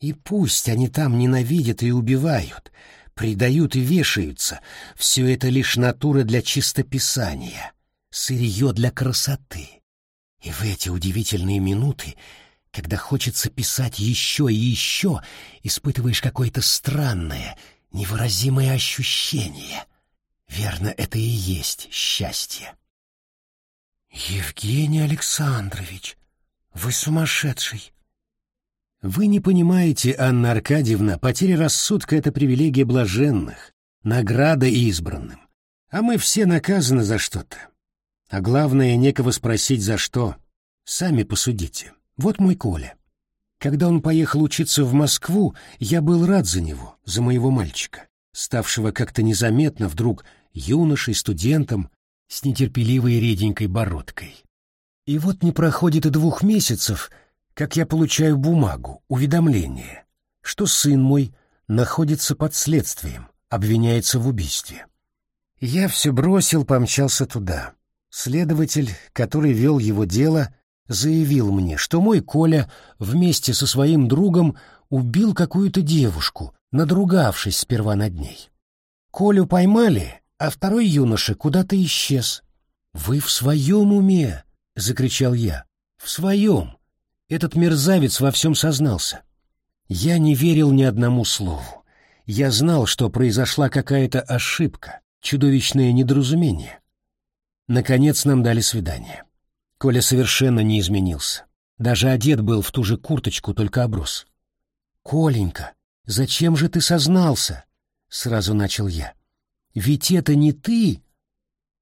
И пусть они там ненавидят и убивают, предают и вешаются, все это лишь натура для чистописания, сырье для красоты. И в эти удивительные минуты, когда хочется писать еще и еще, испытываешь какое-то странное, невыразимое ощущение. Верно, это и есть счастье. Евгений Александрович, вы сумасшедший. Вы не понимаете, Анна Аркадьевна, потеря рассудка — это привилегия блаженных, награда избранным. А мы все наказаны за что-то. А главное, некого спросить за что. Сами посудите. Вот мой Коля. Когда он поехал учиться в Москву, я был рад за него, за моего мальчика, ставшего как-то незаметно вдруг юношей, студентом, с нетерпеливой реденькой бородкой. И вот не проходит и двух месяцев, как я получаю бумагу, уведомление, что сын мой находится под следствием, обвиняется в убийстве. Я все бросил, помчался туда. Следователь, который вел его дело, заявил мне, что мой Коля вместе со своим другом убил какую-то девушку, надругавшись сперва над ней. Колю поймали, а второй юноша куда-то исчез. «Вы в своем уме?» — закричал я. «В своем!» Этот мерзавец во всем сознался. Я не верил ни одному слову. Я знал, что произошла какая-то ошибка, чудовищное недоразумение. Наконец нам дали свидание. Коля совершенно не изменился. Даже одет был в ту же курточку, только оброс. «Коленька, зачем же ты сознался?» — сразу начал я. «Ведь это не ты!»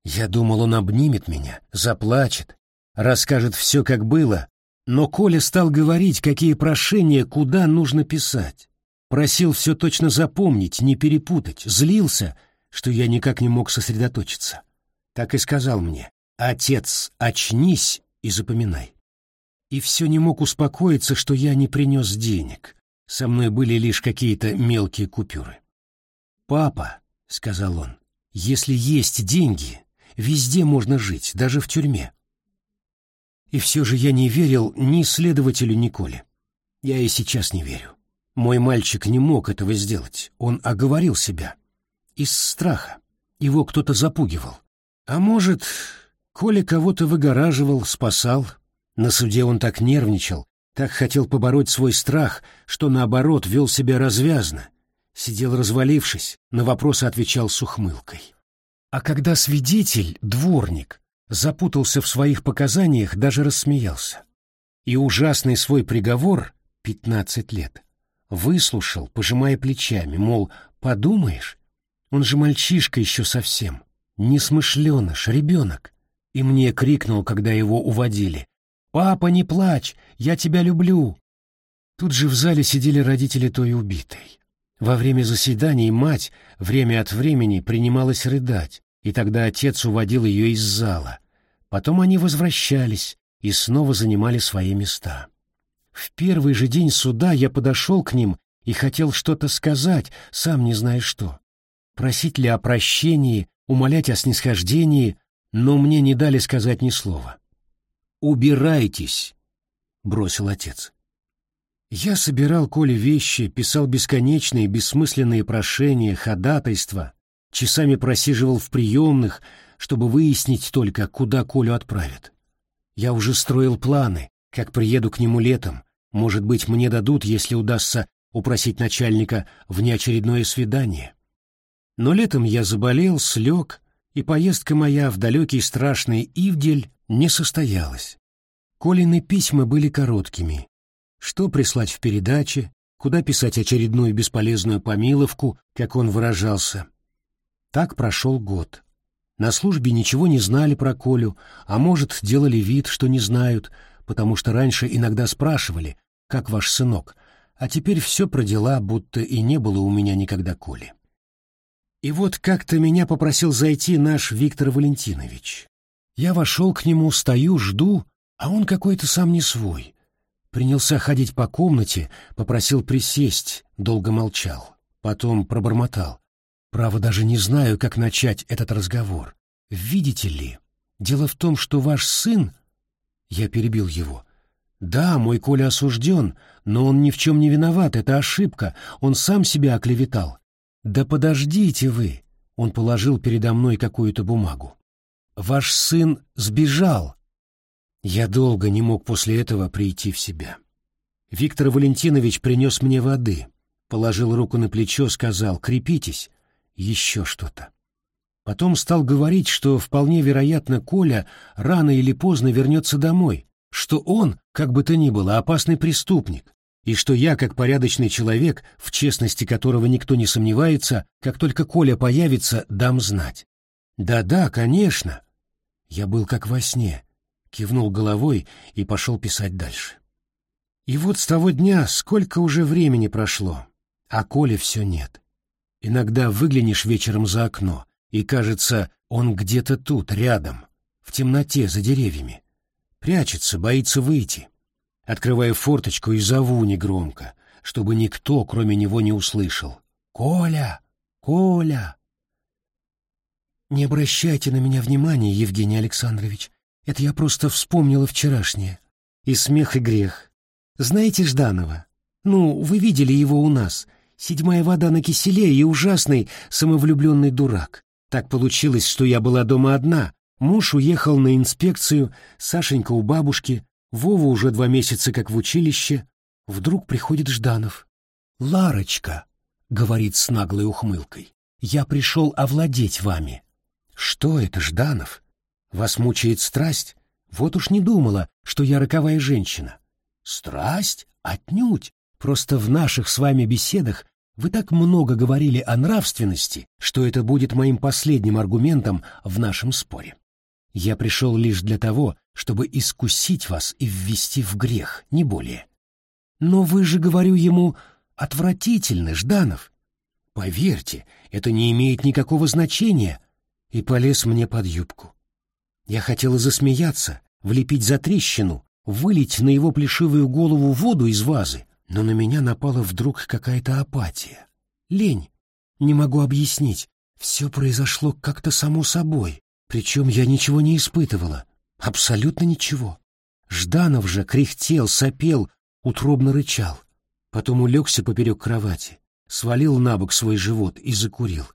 Я думал, он обнимет меня, заплачет, расскажет все, как было, но Коля стал говорить, какие прошения куда нужно писать. Просил все точно запомнить, не перепутать, злился, что я никак не мог сосредоточиться. Так и сказал мне, «Отец, очнись и запоминай». И все не мог успокоиться, что я не принес денег. Со мной были лишь какие-то мелкие купюры. «Папа», — сказал он, — «если есть деньги, везде можно жить, даже в тюрьме». И все же я не верил ни следователю, ни Коле. Я и сейчас не верю. Мой мальчик не мог этого сделать, он оговорил себя из страха. Его кто-то запугивал. А может, Коля кого-то выгораживал, спасал. На суде он так нервничал, так хотел побороть свой страх, что наоборот вел себя развязно. Сидел развалившись, на вопросы отвечал с ухмылкой. А когда свидетель, дворник, запутался в своих показаниях, даже рассмеялся. И ужасный свой приговор, пятнадцать лет, выслушал, пожимая плечами, мол, подумаешь, он же мальчишка еще совсем, несмышленыш, ребенок. И мне крикнул, когда его уводили. «Папа, не плачь, я тебя люблю!» Тут же в зале сидели родители той убитой. Во время заседаний мать время от времени принималась рыдать, и тогда отец уводил ее из зала. Потом они возвращались и снова занимали свои места. В первый же день суда я подошел к ним и хотел что-то сказать, сам не зная что просить ли о прощении, умолять о снисхождении, но мне не дали сказать ни слова. «Убирайтесь!» — бросил отец. Я собирал Коле вещи, писал бесконечные бессмысленные прошения, ходатайства, часами просиживал в приемных, чтобы выяснить только, куда Колю отправят. Я уже строил планы, как приеду к нему летом. Может быть, мне дадут, если удастся упросить начальника в неочередное свидание. Но летом я заболел, слег, и поездка моя в далекий страшный Ивдель не состоялась. Колины письма были короткими. Что прислать в передаче, куда писать очередную бесполезную помиловку, как он выражался. Так прошел год. На службе ничего не знали про Колю, а может, делали вид, что не знают, потому что раньше иногда спрашивали, как ваш сынок, а теперь все про дела, будто и не было у меня никогда Коли. И вот как-то меня попросил зайти наш Виктор Валентинович. Я вошел к нему, стою, жду, а он какой-то сам не свой. Принялся ходить по комнате, попросил присесть, долго молчал. Потом пробормотал. Право, даже не знаю, как начать этот разговор. Видите ли, дело в том, что ваш сын... Я перебил его. Да, мой Коля осужден, но он ни в чем не виноват, это ошибка, он сам себя оклеветал. «Да подождите вы!» — он положил передо мной какую-то бумагу. «Ваш сын сбежал!» Я долго не мог после этого прийти в себя. Виктор Валентинович принес мне воды, положил руку на плечо, сказал «крепитесь», еще что-то. Потом стал говорить, что вполне вероятно Коля рано или поздно вернется домой, что он, как бы то ни было, опасный преступник, и что я, как порядочный человек, в честности которого никто не сомневается, как только Коля появится, дам знать. Да-да, конечно. Я был как во сне, кивнул головой и пошел писать дальше. И вот с того дня сколько уже времени прошло, а Коли все нет. Иногда выглянешь вечером за окно, и кажется, он где-то тут, рядом, в темноте, за деревьями. Прячется, боится выйти. Открываю форточку и зову негромко, чтобы никто, кроме него, не услышал. «Коля! Коля!» «Не обращайте на меня внимания, Евгений Александрович. Это я просто вспомнила вчерашнее. И смех, и грех. Знаете Жданова? Ну, вы видели его у нас. Седьмая вода на киселе и ужасный самовлюбленный дурак. Так получилось, что я была дома одна. Муж уехал на инспекцию, Сашенька у бабушки, Вова уже два месяца как в училище. Вдруг приходит Жданов. «Ларочка», — говорит с наглой ухмылкой, — «я пришел овладеть вами». «Что это, Жданов? Вас мучает страсть? Вот уж не думала, что я роковая женщина». «Страсть? Отнюдь! Просто в наших с вами беседах вы так много говорили о нравственности, что это будет моим последним аргументом в нашем споре. Я пришел лишь для того, чтобы искусить вас и ввести в грех, не более. Но вы же, говорю ему, отвратительны, Жданов. Поверьте, это не имеет никакого значения. И полез мне под юбку. Я хотела засмеяться, влепить за трещину, вылить на его плешивую голову воду из вазы, но на меня напала вдруг какая-то апатия. Лень. Не могу объяснить. Все произошло как-то само собой. Причем я ничего не испытывала. Абсолютно ничего. Жданов же кряхтел, сопел, утробно рычал. Потом улегся поперек кровати, свалил на бок свой живот и закурил.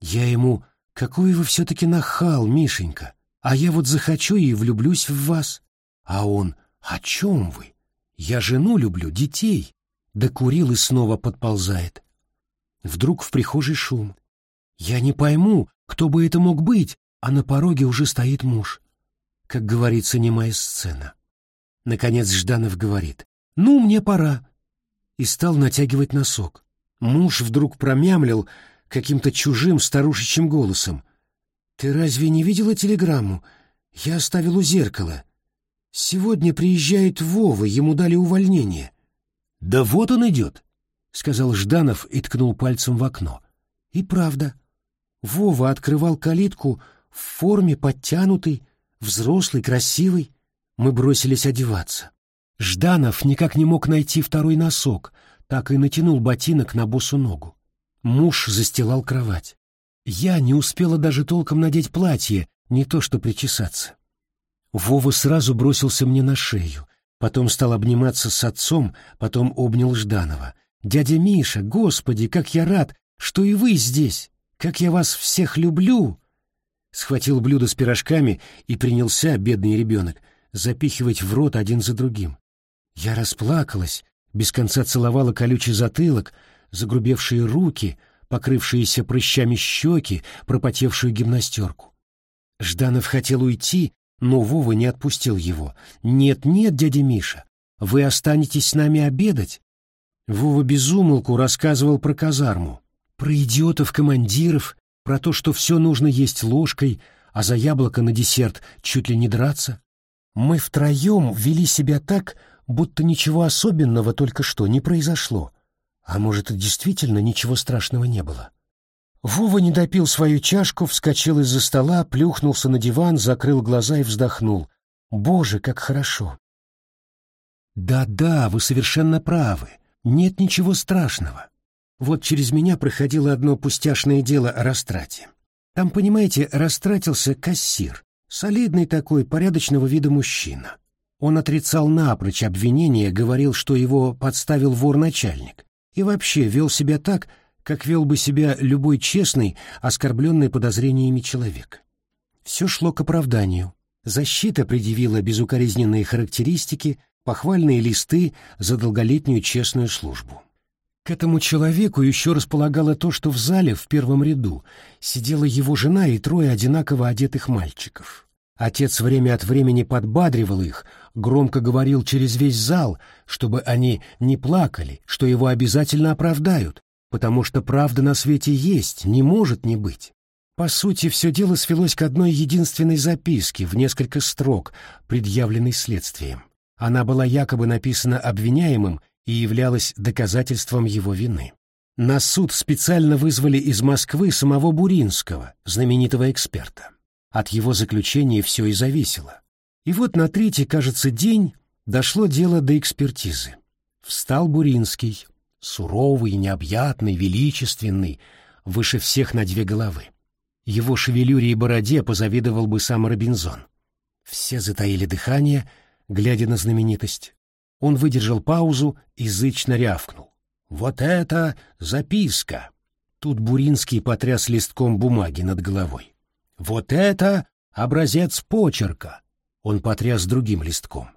Я ему «Какой вы все-таки нахал, Мишенька! А я вот захочу и влюблюсь в вас!» А он «О чем вы? Я жену люблю, детей. Докурил и снова подползает. Вдруг в прихожей шум. Я не пойму, кто бы это мог быть, а на пороге уже стоит муж. Как говорится, немая сцена. Наконец Жданов говорит, «Ну, мне пора», и стал натягивать носок. Муж вдруг промямлил каким-то чужим старушечьим голосом. «Ты разве не видела телеграмму? Я оставил у зеркала. Сегодня приезжает Вова, ему дали увольнение. Да вот он идет, сказал Жданов и ткнул пальцем в окно. И правда. Вова открывал калитку в форме подтянутый, взрослый, красивый. Мы бросились одеваться. Жданов никак не мог найти второй носок, так и натянул ботинок на босу ногу. Муж застилал кровать. Я не успела даже толком надеть платье, не то что причесаться. Вова сразу бросился мне на шею, потом стал обниматься с отцом, потом обнял Жданова. «Дядя Миша, господи, как я рад, что и вы здесь! Как я вас всех люблю!» Схватил блюдо с пирожками и принялся, бедный ребенок, запихивать в рот один за другим. Я расплакалась, без конца целовала колючий затылок, загрубевшие руки, покрывшиеся прыщами щеки, пропотевшую гимнастерку. Жданов хотел уйти, но Вова не отпустил его. «Нет-нет, дядя Миша, вы останетесь с нами обедать». Вова безумолку рассказывал про казарму, про идиотов-командиров, про то, что все нужно есть ложкой, а за яблоко на десерт чуть ли не драться. Мы втроем вели себя так, будто ничего особенного только что не произошло. А может, и действительно ничего страшного не было. Вова не допил свою чашку, вскочил из-за стола, плюхнулся на диван, закрыл глаза и вздохнул. «Боже, как хорошо!» «Да-да, вы совершенно правы. Нет ничего страшного. Вот через меня проходило одно пустяшное дело о растрате. Там, понимаете, растратился кассир, солидный такой, порядочного вида мужчина. Он отрицал напрочь обвинения, говорил, что его подставил вор-начальник. И вообще вел себя так, как вел бы себя любой честный, оскорбленный подозрениями человек. Все шло к оправданию. Защита предъявила безукоризненные характеристики, похвальные листы за долголетнюю честную службу. К этому человеку еще располагало то, что в зале в первом ряду сидела его жена и трое одинаково одетых мальчиков. Отец время от времени подбадривал их, громко говорил через весь зал, чтобы они не плакали, что его обязательно оправдают, потому что правда на свете есть, не может не быть. По сути, все дело свелось к одной единственной записке в несколько строк, предъявленной следствием. Она была якобы написана обвиняемым и являлась доказательством его вины. На суд специально вызвали из Москвы самого Буринского, знаменитого эксперта. От его заключения все и зависело. И вот на третий, кажется, день дошло дело до экспертизы. Встал Буринский, суровый, необъятный, величественный, выше всех на две головы. Его шевелюре и бороде позавидовал бы сам Робинзон. Все затаили дыхание, глядя на знаменитость. Он выдержал паузу и зычно рявкнул. «Вот это записка!» Тут Буринский потряс листком бумаги над головой. «Вот это образец почерка!» Он потряс другим листком.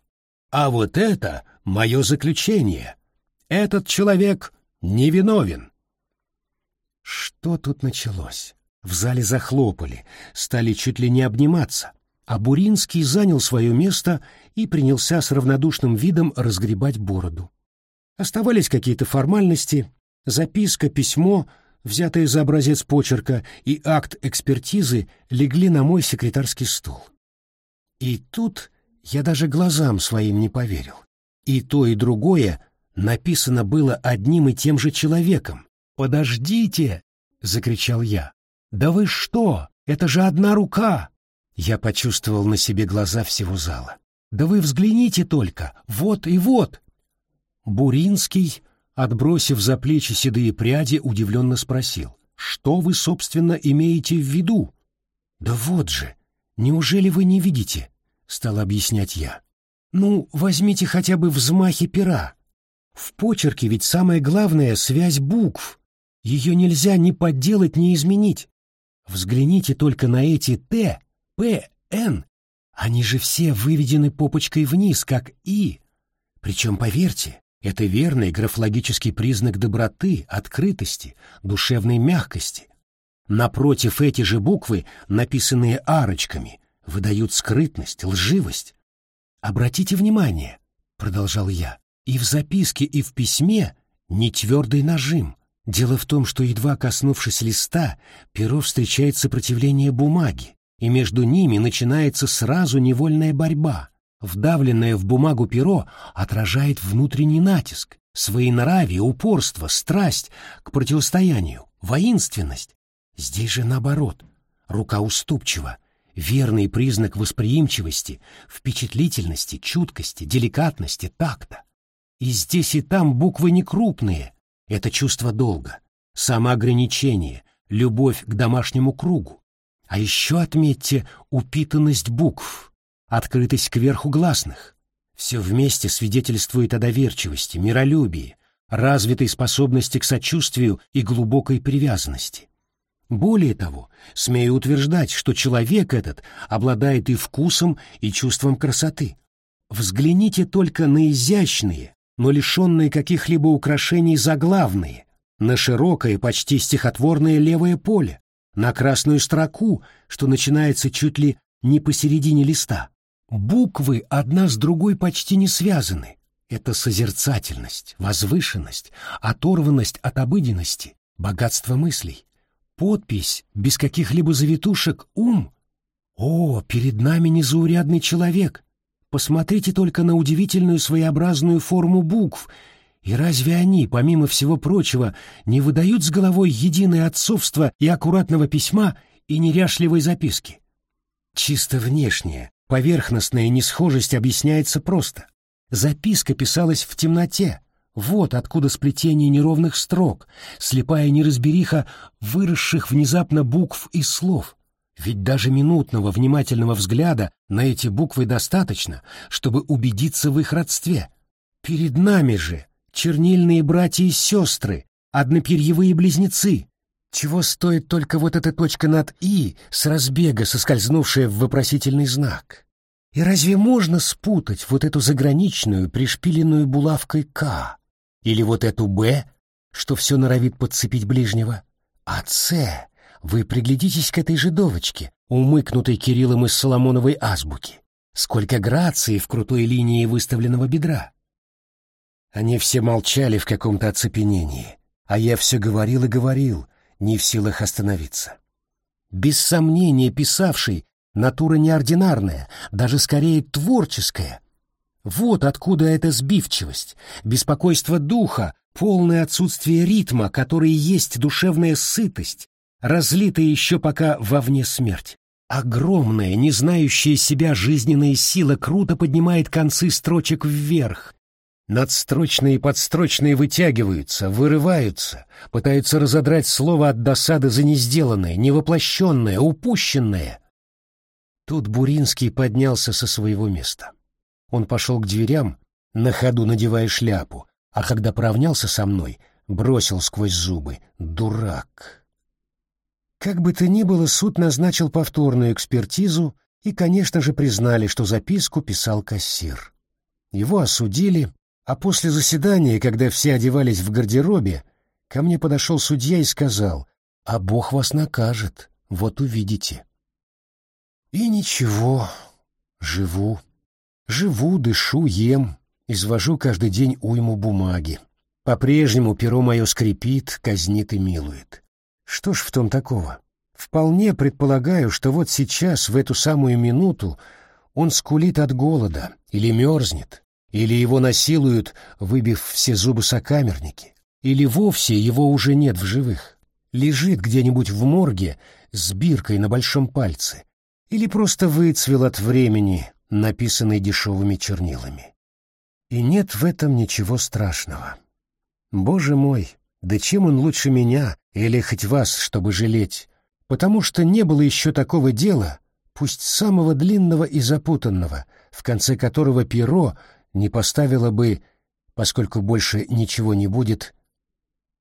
«А вот это мое заключение. Этот человек невиновен!» Что тут началось? В зале захлопали, стали чуть ли не обниматься а Буринский занял свое место и принялся с равнодушным видом разгребать бороду. Оставались какие-то формальности, записка, письмо, взятые за образец почерка, и акт экспертизы легли на мой секретарский стол. И тут я даже глазам своим не поверил. И то, и другое написано было одним и тем же человеком. «Подождите!» — закричал я. «Да вы что? Это же одна рука!» Я почувствовал на себе глаза всего зала. «Да вы взгляните только! Вот и вот!» Буринский, отбросив за плечи седые пряди, удивленно спросил. «Что вы, собственно, имеете в виду?» «Да вот же! Неужели вы не видите?» — стал объяснять я. «Ну, возьмите хотя бы взмахи пера. В почерке ведь самое главное — связь букв. Ее нельзя ни подделать, ни изменить. Взгляните только на эти «Т», П, Н, они же все выведены попочкой вниз, как И. Причем, поверьте, это верный графологический признак доброты, открытости, душевной мягкости. Напротив эти же буквы, написанные арочками, выдают скрытность, лживость. «Обратите внимание», — продолжал я, — «и в записке, и в письме не твердый нажим. Дело в том, что, едва коснувшись листа, перо встречает сопротивление бумаги, и между ними начинается сразу невольная борьба. Вдавленное в бумагу перо отражает внутренний натиск, своенравие, упорство, страсть к противостоянию, воинственность. Здесь же наоборот, рука уступчива, верный признак восприимчивости, впечатлительности, чуткости, деликатности, такта. И здесь и там буквы не крупные, это чувство долга, самоограничение, любовь к домашнему кругу, а еще отметьте упитанность букв, открытость кверху гласных. Все вместе свидетельствует о доверчивости, миролюбии, развитой способности к сочувствию и глубокой привязанности. Более того, смею утверждать, что человек этот обладает и вкусом, и чувством красоты. Взгляните только на изящные, но лишенные каких-либо украшений заглавные, на широкое, почти стихотворное левое поле, на красную строку, что начинается чуть ли не посередине листа. Буквы одна с другой почти не связаны. Это созерцательность, возвышенность, оторванность от обыденности, богатство мыслей. Подпись без каких-либо завитушек «Ум». О, перед нами незаурядный человек. Посмотрите только на удивительную своеобразную форму букв — и разве они, помимо всего прочего, не выдают с головой единое отцовство и аккуратного письма и неряшливой записки? Чисто внешняя, поверхностная несхожесть объясняется просто. Записка писалась в темноте. Вот откуда сплетение неровных строк, слепая неразбериха выросших внезапно букв и слов. Ведь даже минутного внимательного взгляда на эти буквы достаточно, чтобы убедиться в их родстве. Перед нами же чернильные братья и сестры, одноперьевые близнецы. Чего стоит только вот эта точка над «и» с разбега соскользнувшая в вопросительный знак? И разве можно спутать вот эту заграничную, пришпиленную булавкой «К» или вот эту «Б», что все норовит подцепить ближнего? А «С» вы приглядитесь к этой же довочке, умыкнутой Кириллом из Соломоновой азбуки. Сколько грации в крутой линии выставленного бедра. Они все молчали в каком-то оцепенении, а я все говорил и говорил, не в силах остановиться. Без сомнения писавший натура неординарная, даже скорее творческая. Вот откуда эта сбивчивость, беспокойство духа, полное отсутствие ритма, который есть душевная сытость, разлитая еще пока вовне смерть. Огромная, не знающая себя жизненная сила круто поднимает концы строчек вверх, Надстрочные и подстрочные вытягиваются, вырываются, пытаются разодрать слово от досады за несделанное, невоплощенное, упущенное. Тут Буринский поднялся со своего места. Он пошел к дверям, на ходу надевая шляпу, а когда поравнялся со мной, бросил сквозь зубы «Дурак!». Как бы то ни было, суд назначил повторную экспертизу и, конечно же, признали, что записку писал кассир. Его осудили, а после заседания, когда все одевались в гардеробе, ко мне подошел судья и сказал, «А Бог вас накажет, вот увидите». И ничего, живу. Живу, дышу, ем, извожу каждый день уйму бумаги. По-прежнему перо мое скрипит, казнит и милует. Что ж в том такого? Вполне предполагаю, что вот сейчас, в эту самую минуту, он скулит от голода или мерзнет, или его насилуют, выбив все зубы сокамерники, или вовсе его уже нет в живых. Лежит где-нибудь в морге с биркой на большом пальце, или просто выцвел от времени, написанный дешевыми чернилами. И нет в этом ничего страшного. Боже мой, да чем он лучше меня или хоть вас, чтобы жалеть? Потому что не было еще такого дела, пусть самого длинного и запутанного, в конце которого перо не поставила бы, поскольку больше ничего не будет,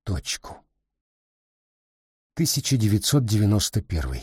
точку. 1991